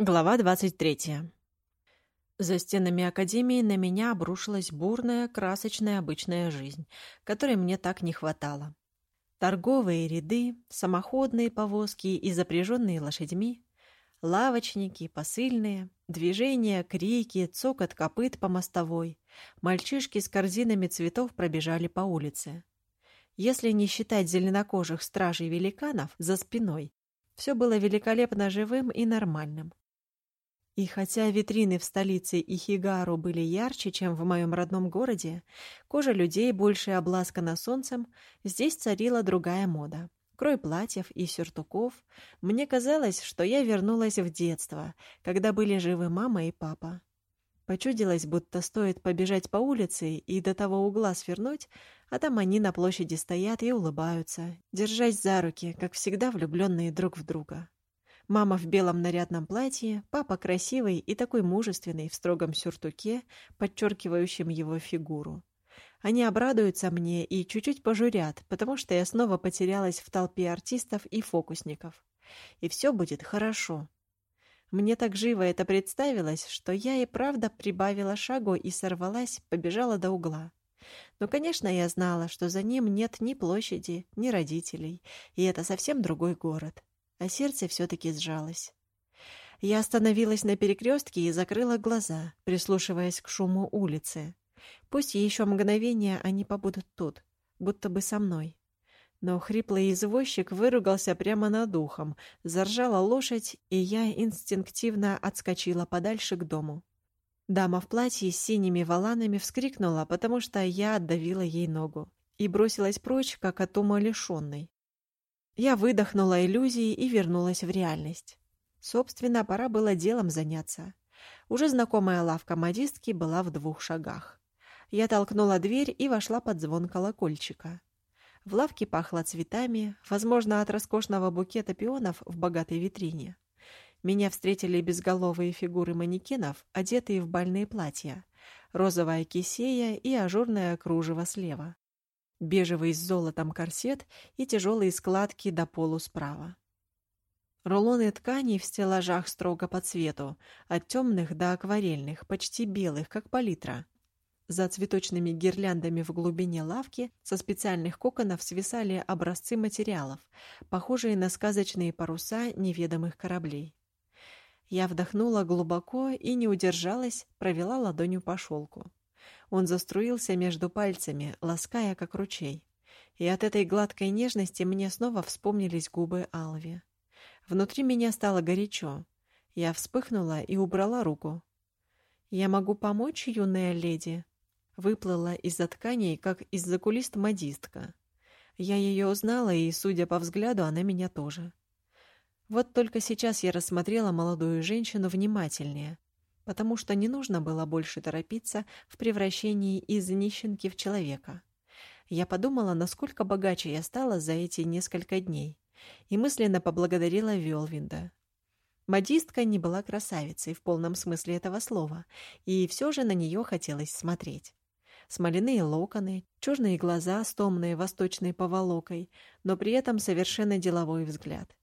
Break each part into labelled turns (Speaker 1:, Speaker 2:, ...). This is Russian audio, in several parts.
Speaker 1: Глава 23. За стенами академии на меня обрушилась бурная, красочная обычная жизнь, которой мне так не хватало. Торговые ряды, самоходные повозки и запряженные лошадьми, лавочники, посыльные, движения, крики, цокот копыт по мостовой, мальчишки с корзинами цветов пробежали по улице. Если не считать зеленокожих стражей-великанов за спиной, все было великолепно живым и нормальным. И хотя витрины в столице Ихигару были ярче, чем в моем родном городе, кожа людей больше обласкана солнцем, здесь царила другая мода. Крой платьев и сюртуков. Мне казалось, что я вернулась в детство, когда были живы мама и папа. Почудилось, будто стоит побежать по улице и до того угла свернуть, а там они на площади стоят и улыбаются, держась за руки, как всегда влюбленные друг в друга. Мама в белом нарядном платье, папа красивый и такой мужественный в строгом сюртуке, подчеркивающем его фигуру. Они обрадуются мне и чуть-чуть пожурят, потому что я снова потерялась в толпе артистов и фокусников. И все будет хорошо. Мне так живо это представилось, что я и правда прибавила шагу и сорвалась, побежала до угла. Но, конечно, я знала, что за ним нет ни площади, ни родителей, и это совсем другой город а сердце все-таки сжалось. Я остановилась на перекрестке и закрыла глаза, прислушиваясь к шуму улицы. Пусть еще мгновение они побудут тут, будто бы со мной. Но хриплый извозчик выругался прямо над ухом, заржала лошадь, и я инстинктивно отскочила подальше к дому. Дама в платье с синими воланами вскрикнула, потому что я отдавила ей ногу, и бросилась прочь, как от ума лишенной. Я выдохнула иллюзии и вернулась в реальность. Собственно, пора было делом заняться. Уже знакомая лавка модистки была в двух шагах. Я толкнула дверь и вошла под звон колокольчика. В лавке пахло цветами, возможно, от роскошного букета пионов в богатой витрине. Меня встретили безголовые фигуры манекенов, одетые в бальные платья, розовая кисея и ажурное кружево слева бежевый с золотом корсет и тяжелые складки до полу справа. Рулоны тканей в стеллажах строго по цвету, от темных до акварельных, почти белых, как палитра. За цветочными гирляндами в глубине лавки со специальных коконов свисали образцы материалов, похожие на сказочные паруса неведомых кораблей. Я вдохнула глубоко и не удержалась, провела ладонью по шелку. Он заструился между пальцами, лаская, как ручей. И от этой гладкой нежности мне снова вспомнились губы Алви. Внутри меня стало горячо. Я вспыхнула и убрала руку. «Я могу помочь, юная леди?» Выплыла из-за тканей, как из-за кулист модистка. Я ее узнала, и, судя по взгляду, она меня тоже. Вот только сейчас я рассмотрела молодую женщину внимательнее, потому что не нужно было больше торопиться в превращении из нищенки в человека. Я подумала, насколько богаче я стала за эти несколько дней, и мысленно поблагодарила Велвинда. Модистка не была красавицей в полном смысле этого слова, и все же на нее хотелось смотреть. Смоляные локоны, черные глаза с томной восточной поволокой, но при этом совершенно деловой взгляд.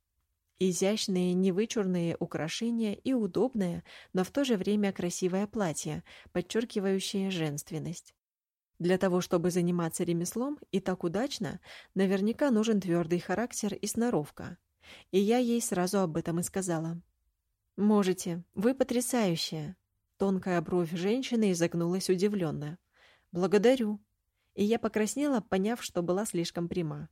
Speaker 1: Изящные, невычурные украшения и удобное, но в то же время красивое платье, подчеркивающее женственность. Для того, чтобы заниматься ремеслом и так удачно, наверняка нужен твердый характер и сноровка. И я ей сразу об этом и сказала. «Можете. Вы потрясающая». Тонкая бровь женщины изогнулась удивленно. «Благодарю». И я покраснела, поняв, что была слишком пряма.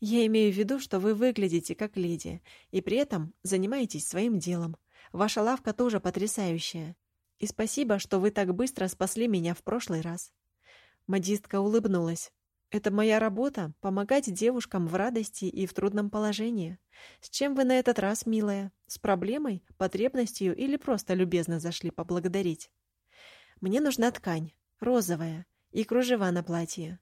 Speaker 1: Я имею в виду, что вы выглядите как леди, и при этом занимаетесь своим делом. Ваша лавка тоже потрясающая. И спасибо, что вы так быстро спасли меня в прошлый раз. Модистка улыбнулась. Это моя работа — помогать девушкам в радости и в трудном положении. С чем вы на этот раз, милая? С проблемой, потребностью или просто любезно зашли поблагодарить? Мне нужна ткань, розовая, и кружева на платье.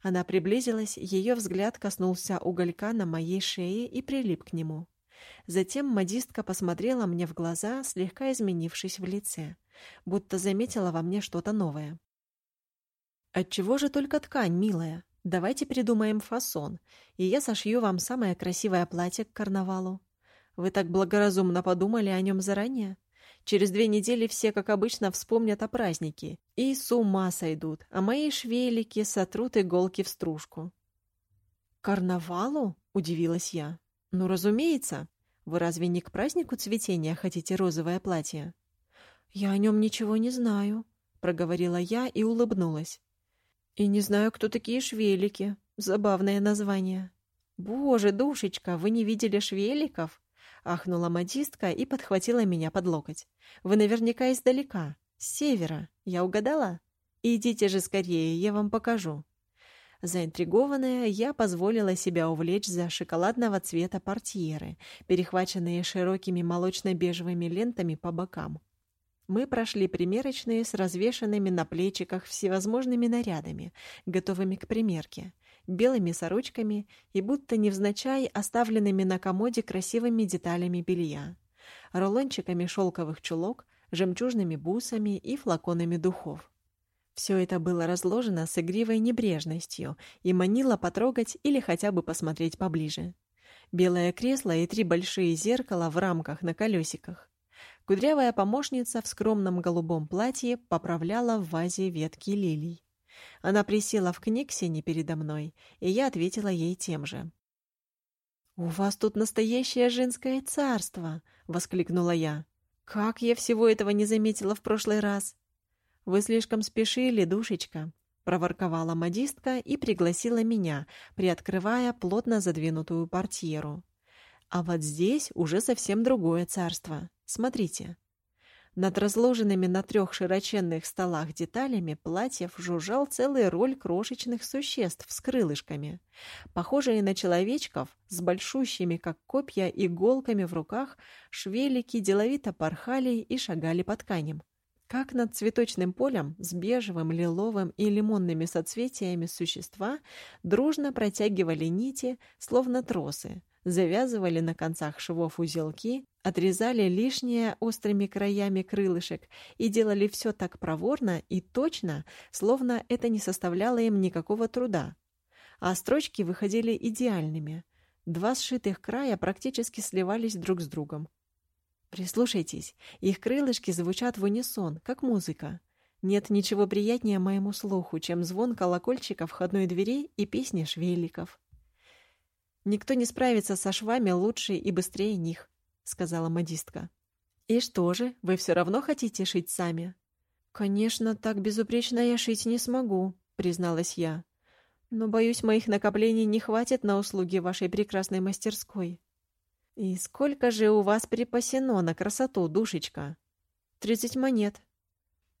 Speaker 1: Она приблизилась, ее взгляд коснулся уголька на моей шее и прилип к нему. Затем модистка посмотрела мне в глаза, слегка изменившись в лице, будто заметила во мне что-то новое. «Отчего же только ткань, милая? Давайте придумаем фасон, и я сошью вам самое красивое платье к карнавалу. Вы так благоразумно подумали о нем заранее? Через две недели все, как обычно, вспомнят о празднике и с ума сойдут, а мои швелики сотрут иголки в стружку. «Карнавалу?» — удивилась я. «Ну, разумеется. Вы разве не к празднику цветения хотите розовое платье?» «Я о нем ничего не знаю», — проговорила я и улыбнулась. «И не знаю, кто такие швелики. Забавное название». «Боже, душечка, вы не видели швеликов?» — ахнула модистка и подхватила меня под локоть. «Вы наверняка издалека, с севера. Я угадала? Идите же скорее, я вам покажу». Заинтригованная, я позволила себя увлечь за шоколадного цвета портьеры, перехваченные широкими молочно-бежевыми лентами по бокам. Мы прошли примерочные с развешанными на плечиках всевозможными нарядами, готовыми к примерке, белыми сорочками и будто невзначай оставленными на комоде красивыми деталями белья, рулончиками шелковых чулок, жемчужными бусами и флаконами духов. Все это было разложено с игривой небрежностью и манило потрогать или хотя бы посмотреть поближе. Белое кресло и три большие зеркала в рамках на колесиках. Кудрявая помощница в скромном голубом платье поправляла в вазе ветки лилий. Она присела в книгсине передо мной, и я ответила ей тем же. «У вас тут настоящее женское царство!» — воскликнула я. «Как я всего этого не заметила в прошлый раз!» «Вы слишком спешили, душечка», — проворковала модистка и пригласила меня, приоткрывая плотно задвинутую портьеру. «А вот здесь уже совсем другое царство. Смотрите». Над разложенными на трех широченных столах деталями платьев жужжал целый роль крошечных существ с крылышками. Похожие на человечков, с большущими, как копья, иголками в руках, швелики деловито порхали и шагали по тканям. Как над цветочным полем с бежевым, лиловым и лимонными соцветиями существа дружно протягивали нити, словно тросы, завязывали на концах швов узелки, отрезали лишнее острыми краями крылышек и делали все так проворно и точно, словно это не составляло им никакого труда. А строчки выходили идеальными. Два сшитых края практически сливались друг с другом. Прислушайтесь, их крылышки звучат в унисон, как музыка. Нет ничего приятнее моему слуху, чем звон колокольчика входной двери и песни швеликов. «Никто не справится со швами лучше и быстрее них», — сказала модистка. «И что же, вы все равно хотите шить сами?» «Конечно, так безупречно я шить не смогу», — призналась я. «Но, боюсь, моих накоплений не хватит на услуги вашей прекрасной мастерской». «И сколько же у вас припасено на красоту, душечка?» «Тридцать монет».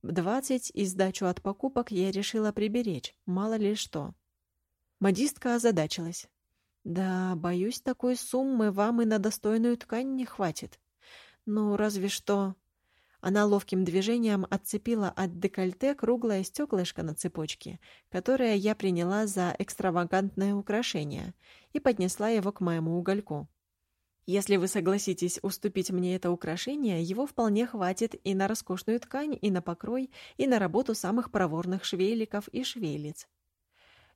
Speaker 1: «Двадцать и сдачу от покупок я решила приберечь, мало ли что». Модистка озадачилась. «Да, боюсь, такой суммы вам и на достойную ткань не хватит. Ну, разве что...» Она ловким движением отцепила от декольте круглое стеклышко на цепочке, которое я приняла за экстравагантное украшение, и поднесла его к моему угольку. Если вы согласитесь уступить мне это украшение, его вполне хватит и на роскошную ткань, и на покрой, и на работу самых проворных швейликов и швейлиц.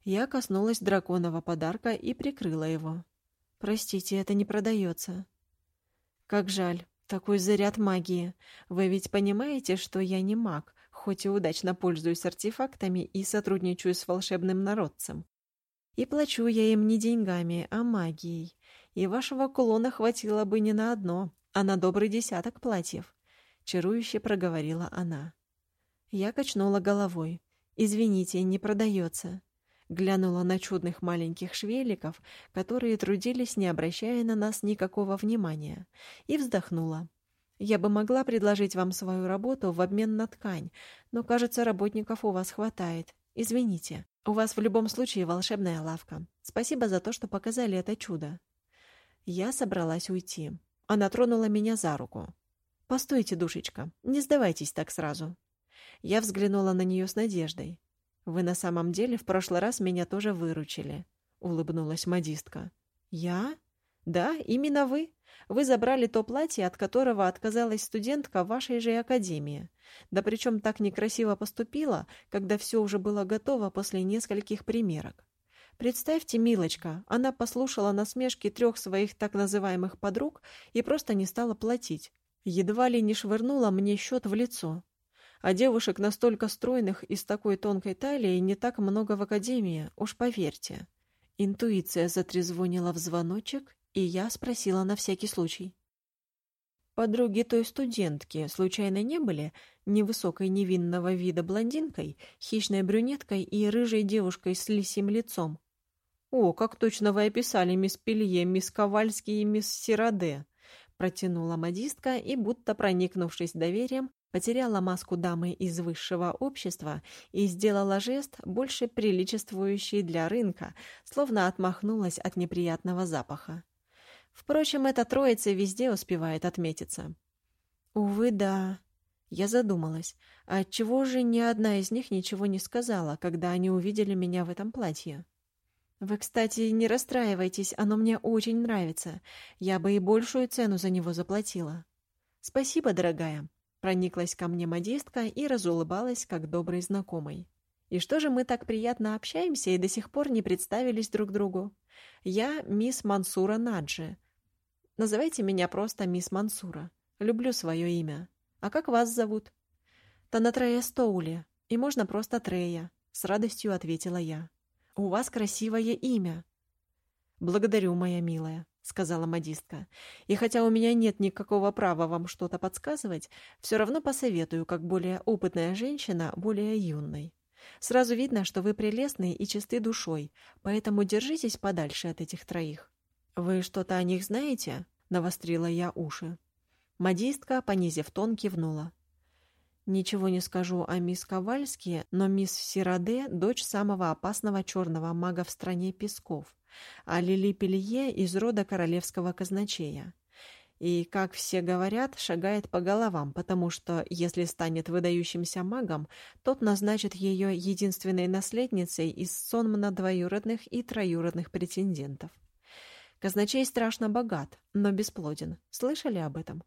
Speaker 1: Я коснулась драконового подарка и прикрыла его. Простите, это не продается. Как жаль, такой заряд магии. Вы ведь понимаете, что я не маг, хоть и удачно пользуюсь артефактами и сотрудничаю с волшебным народцем. И плачу я им не деньгами, а магией и вашего кулона хватило бы не на одно, а на добрый десяток платьев», — чарующе проговорила она. Я качнула головой. «Извините, не продается». Глянула на чудных маленьких швеликов, которые трудились, не обращая на нас никакого внимания, и вздохнула. «Я бы могла предложить вам свою работу в обмен на ткань, но, кажется, работников у вас хватает. Извините, у вас в любом случае волшебная лавка. Спасибо за то, что показали это чудо». Я собралась уйти. Она тронула меня за руку. «Постойте, душечка, не сдавайтесь так сразу». Я взглянула на нее с надеждой. «Вы на самом деле в прошлый раз меня тоже выручили», — улыбнулась модистка. «Я? Да, именно вы. Вы забрали то платье, от которого отказалась студентка вашей же академии. Да причем так некрасиво поступила, когда все уже было готово после нескольких примерок. Представьте, милочка, она послушала насмешки трех своих так называемых подруг и просто не стала платить. Едва ли не швырнула мне счет в лицо. А девушек настолько стройных и с такой тонкой талией не так много в академии, уж поверьте. Интуиция затрезвонила в звоночек, и я спросила на всякий случай. Подруги той студентки случайно не были невысокой невинного вида блондинкой, хищной брюнеткой и рыжей девушкой с лисим лицом? «О, как точно вы описали мисс Пелье, мисс Ковальский и мисс Сираде!» протянула модистка и, будто проникнувшись доверием, потеряла маску дамы из высшего общества и сделала жест, больше приличествующий для рынка, словно отмахнулась от неприятного запаха. Впрочем, эта троица везде успевает отметиться. Увы, да. Я задумалась, а отчего же ни одна из них ничего не сказала, когда они увидели меня в этом платье? Вы, кстати, не расстраивайтесь, оно мне очень нравится. Я бы и большую цену за него заплатила. Спасибо, дорогая. Прониклась ко мне модистка и разулыбалась, как добрый знакомый. И что же мы так приятно общаемся и до сих пор не представились друг другу? Я мисс Мансура Наджи. Называйте меня просто мисс Мансура. Люблю свое имя. А как вас зовут? Танатрея Стоули. И можно просто Трея. С радостью ответила я. У вас красивое имя. Благодарю, моя милая, сказала модистка. И хотя у меня нет никакого права вам что-то подсказывать, все равно посоветую, как более опытная женщина, более юной. Сразу видно, что вы прелестны и чисты душой, поэтому держитесь подальше от этих троих. Вы что-то о них знаете? навострила я уши. Модистка, понизив тон, кивнула. Ничего не скажу о мисс Ковальске, но мисс Сираде — дочь самого опасного черного мага в стране Песков, а Лили Пелье — из рода королевского казначея. И, как все говорят, шагает по головам, потому что, если станет выдающимся магом, тот назначит ее единственной наследницей из сонмна двоюродных и троюродных претендентов. Казначей страшно богат, но бесплоден. Слышали об этом?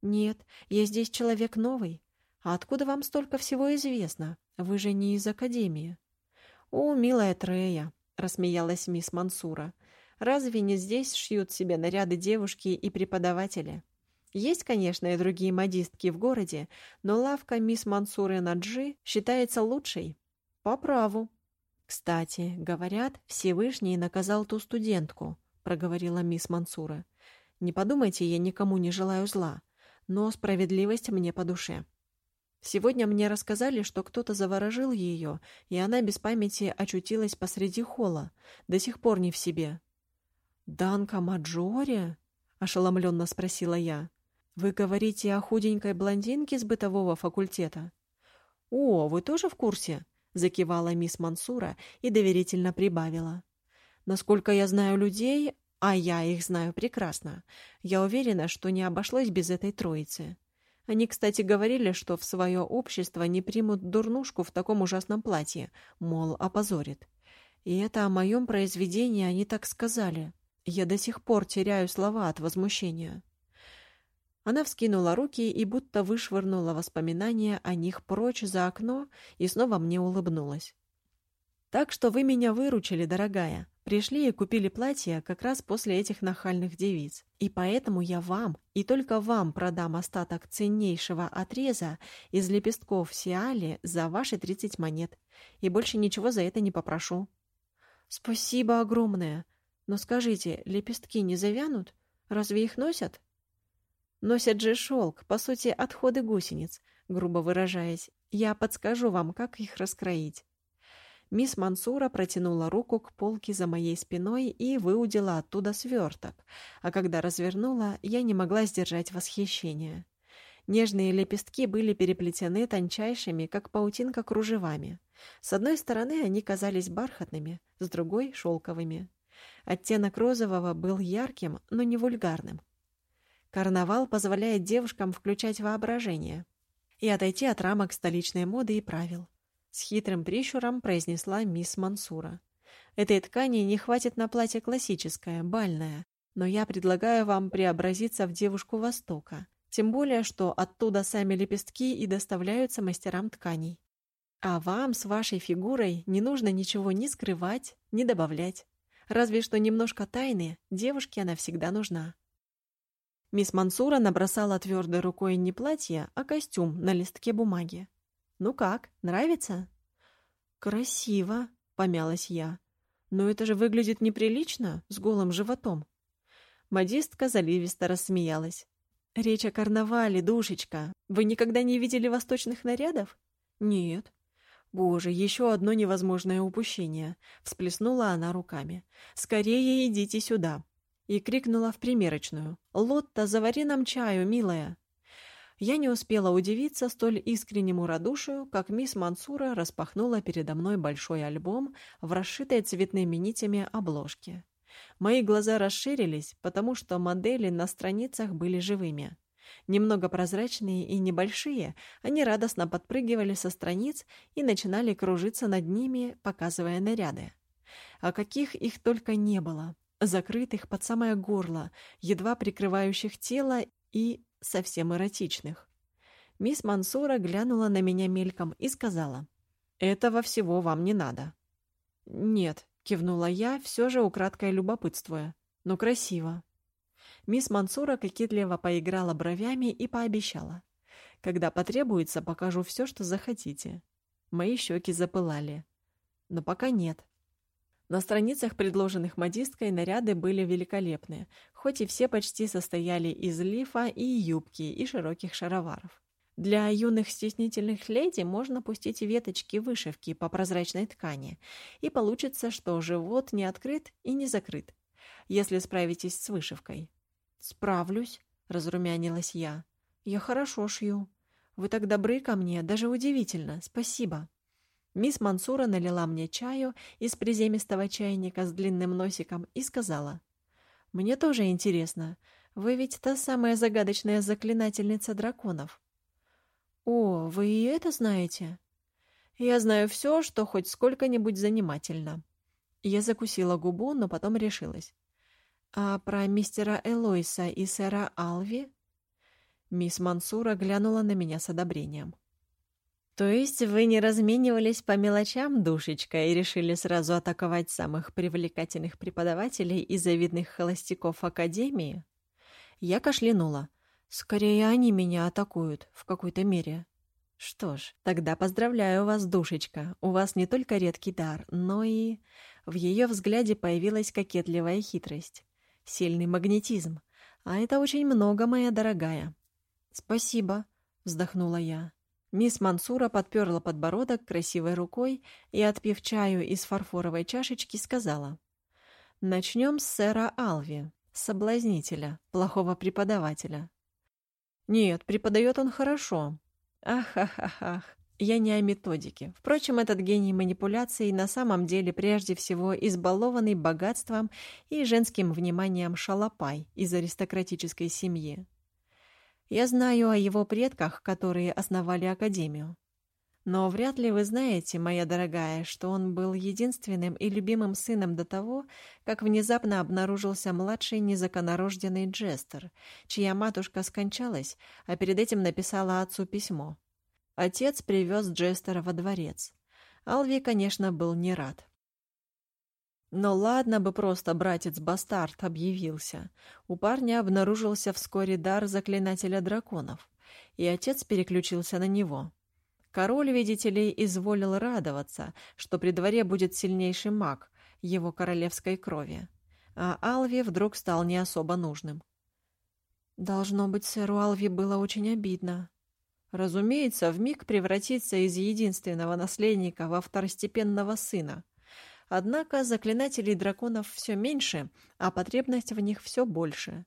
Speaker 1: Нет, я здесь человек новый, а откуда вам столько всего известно? Вы же не из академии. О, милая Трея, рассмеялась мисс Мансура. Разве не здесь шьют себе наряды девушки и преподаватели? Есть, конечно, и другие модистки в городе, но лавка мисс Мансуры Наджи считается лучшей. По праву. Кстати, говорят, Всевышний наказал ту студентку, проговорила мисс Мансура. Не подумайте, я никому не желаю зла, но справедливость мне по душе. Сегодня мне рассказали, что кто-то заворожил ее, и она без памяти очутилась посреди холла, до сих пор не в себе. «Данка Маджоре?» — ошеломленно спросила я. «Вы говорите о худенькой блондинке с бытового факультета?» «О, вы тоже в курсе?» — закивала мисс Мансура и доверительно прибавила. «Насколько я знаю людей, а я их знаю прекрасно, я уверена, что не обошлось без этой троицы. Они, кстати, говорили, что в свое общество не примут дурнушку в таком ужасном платье, мол, опозорит. И это о моем произведении они так сказали. Я до сих пор теряю слова от возмущения. Она вскинула руки и будто вышвырнула воспоминания о них прочь за окно и снова мне улыбнулась. Так что вы меня выручили, дорогая. Пришли и купили платье как раз после этих нахальных девиц. И поэтому я вам, и только вам продам остаток ценнейшего отреза из лепестков сиали за ваши тридцать монет. И больше ничего за это не попрошу. Спасибо огромное. Но скажите, лепестки не завянут? Разве их носят? Носят же шелк, по сути, отходы гусениц, грубо выражаясь. Я подскажу вам, как их раскроить. Мисс Мансура протянула руку к полке за моей спиной и выудила оттуда сверток, а когда развернула, я не могла сдержать восхищения. Нежные лепестки были переплетены тончайшими, как паутинка, кружевами. С одной стороны они казались бархатными, с другой — шелковыми. Оттенок розового был ярким, но не вульгарным. Карнавал позволяет девушкам включать воображение и отойти от рамок столичной моды и правил. С хитрым прищуром произнесла мисс Мансура. Этой ткани не хватит на платье классическое, бальное, но я предлагаю вам преобразиться в девушку Востока. Тем более, что оттуда сами лепестки и доставляются мастерам тканей. А вам с вашей фигурой не нужно ничего ни скрывать, ни добавлять. Разве что немножко тайны, девушке она всегда нужна. Мисс Мансура набросала твердой рукой не платье, а костюм на листке бумаги. «Ну как, нравится?» «Красиво», — помялась я. «Но это же выглядит неприлично, с голым животом». Модистка заливисто рассмеялась. «Речь о карнавале, душечка. Вы никогда не видели восточных нарядов?» «Нет». «Боже, еще одно невозможное упущение!» — всплеснула она руками. «Скорее идите сюда!» И крикнула в примерочную. «Лотта, завари нам чаю, милая!» Я не успела удивиться столь искреннему радушию, как мисс Мансура распахнула передо мной большой альбом в расшитой цветными нитями обложке. Мои глаза расширились, потому что модели на страницах были живыми. Немного прозрачные и небольшие, они радостно подпрыгивали со страниц и начинали кружиться над ними, показывая наряды. А каких их только не было. Закрытых под самое горло, едва прикрывающих тело и совсем эротичных. Мисс Мансура глянула на меня мельком и сказала, «Этого всего вам не надо». «Нет», — кивнула я, все же украдкой любопытствуя, «но красиво». Мисс Мансура кокетливо поиграла бровями и пообещала. «Когда потребуется, покажу все, что захотите». Мои щеки запылали. Но пока нет. На страницах, предложенных модисткой, наряды были великолепны, хоть и все почти состояли из лифа и юбки, и широких шароваров. Для юных стеснительных леди можно пустить веточки вышивки по прозрачной ткани, и получится, что живот не открыт и не закрыт, если справитесь с вышивкой. «Справлюсь», — разрумянилась я. «Я хорошо шью. Вы так добры ко мне, даже удивительно. Спасибо». Мисс Мансура налила мне чаю из приземистого чайника с длинным носиком и сказала. «Мне тоже интересно. Вы ведь та самая загадочная заклинательница драконов». «О, вы и это знаете?» «Я знаю все, что хоть сколько-нибудь занимательно». Я закусила губу, но потом решилась. «А про мистера Элойса и сэра Алви?» Мисс Мансура глянула на меня с одобрением. «То есть вы не разменивались по мелочам, душечка, и решили сразу атаковать самых привлекательных преподавателей и завидных холостяков Академии?» Я кашлянула. «Скорее они меня атакуют, в какой-то мере». «Что ж, тогда поздравляю вас, душечка. У вас не только редкий дар, но и...» В ее взгляде появилась кокетливая хитрость сильный магнетизм. А это очень много, моя дорогая. Спасибо, вздохнула я. Мисс Мансура подперла подбородок красивой рукой и, отпив чаю из фарфоровой чашечки, сказала. «Начнем с сэра Алви, соблазнителя, плохого преподавателя». «Нет, преподает он хорошо». «Ах-ах-ах-ах, я не о методике. Впрочем, этот гений манипуляций на самом деле прежде всего избалованный богатством и женским вниманием шалопай из аристократической семьи. Я знаю о его предках, которые основали Академию. Но вряд ли вы знаете, моя дорогая, что он был единственным и любимым сыном до того, как внезапно обнаружился младший незаконнорожденный Джестер, чья матушка скончалась, а перед этим написала отцу письмо. Отец привез Джестера во дворец. Алви, конечно, был не рад. Но ладно бы просто братец-бастард объявился. У парня обнаружился вскоре дар заклинателя драконов, и отец переключился на него. Король, видите ли, изволил радоваться, что при дворе будет сильнейший маг его королевской крови. А Алви вдруг стал не особо нужным. Должно быть, сэру Алви было очень обидно. Разумеется, вмиг превратиться из единственного наследника во второстепенного сына. Однако заклинателей драконов все меньше, а потребность в них все больше.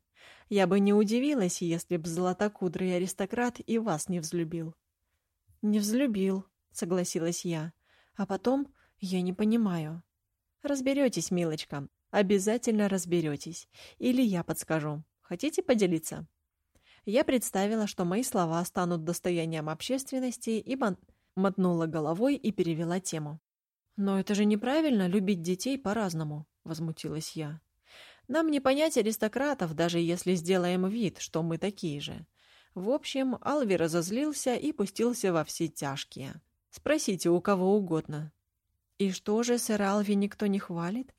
Speaker 1: Я бы не удивилась, если б златокудрый аристократ и вас не взлюбил. «Не взлюбил», — согласилась я. «А потом я не понимаю». «Разберетесь, милочка. Обязательно разберетесь. Или я подскажу. Хотите поделиться?» Я представила, что мои слова станут достоянием общественности, и мотнула головой и перевела тему. «Но это же неправильно любить детей по-разному», — возмутилась я. «Нам не понять аристократов, даже если сделаем вид, что мы такие же». В общем, Алви разозлился и пустился во все тяжкие. Спросите у кого угодно. И что же, сэр Алви никто не хвалит?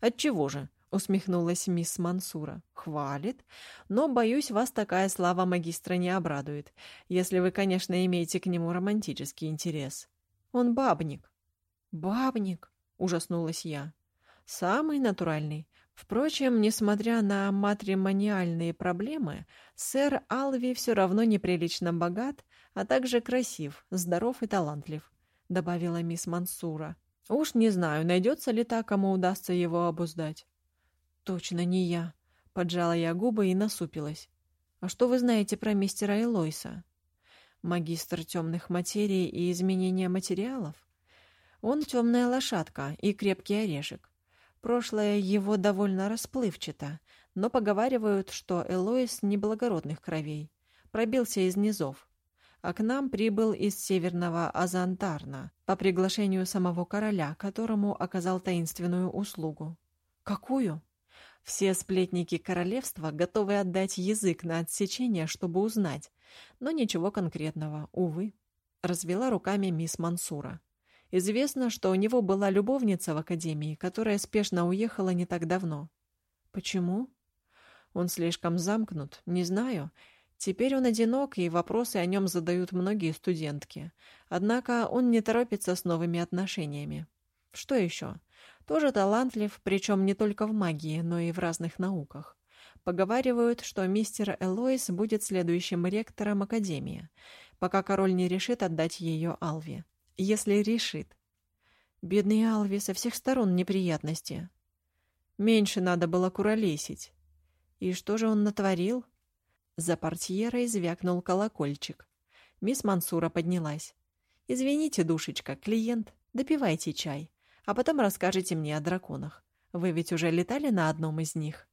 Speaker 1: Отчего же? усмехнулась мисс Мансура. Хвалит, но боюсь, вас такая слава магистра не обрадует, если вы, конечно, имеете к нему романтический интерес. Он бабник. Бабник, ужаснулась я. Самый натуральный. Впрочем, несмотря на матримониальные проблемы, сэр Алви все равно неприлично богат, а также красив, здоров и талантлив, добавила мисс Мансура. Уж не знаю, найдется ли та, кому удастся его обуздать. Точно не я, поджала я губы и насупилась. А что вы знаете про мистера Элойса? Магистр темных материй и изменения материалов? Он темная лошадка и крепкий орешек. Прошлое его довольно расплывчато, но поговаривают, что Элоис неблагородных кровей, пробился из низов, а к нам прибыл из северного Азантарна по приглашению самого короля, которому оказал таинственную услугу. Какую? Все сплетники королевства готовы отдать язык на отсечение, чтобы узнать, но ничего конкретного, увы. Развела руками мисс Мансура. Известно, что у него была любовница в академии, которая спешно уехала не так давно. Почему? Он слишком замкнут, не знаю. Теперь он одинок, и вопросы о нем задают многие студентки. Однако он не торопится с новыми отношениями. Что еще? Тоже талантлив, причем не только в магии, но и в разных науках. Поговаривают, что мистер Элоис будет следующим ректором Академии, пока король не решит отдать ее Алве если решит. Бедный Алви со всех сторон неприятности. Меньше надо было куролесить. И что же он натворил? За портьерой звякнул колокольчик. Мисс Мансура поднялась. «Извините, душечка, клиент, допивайте чай, а потом расскажете мне о драконах. Вы ведь уже летали на одном из них?»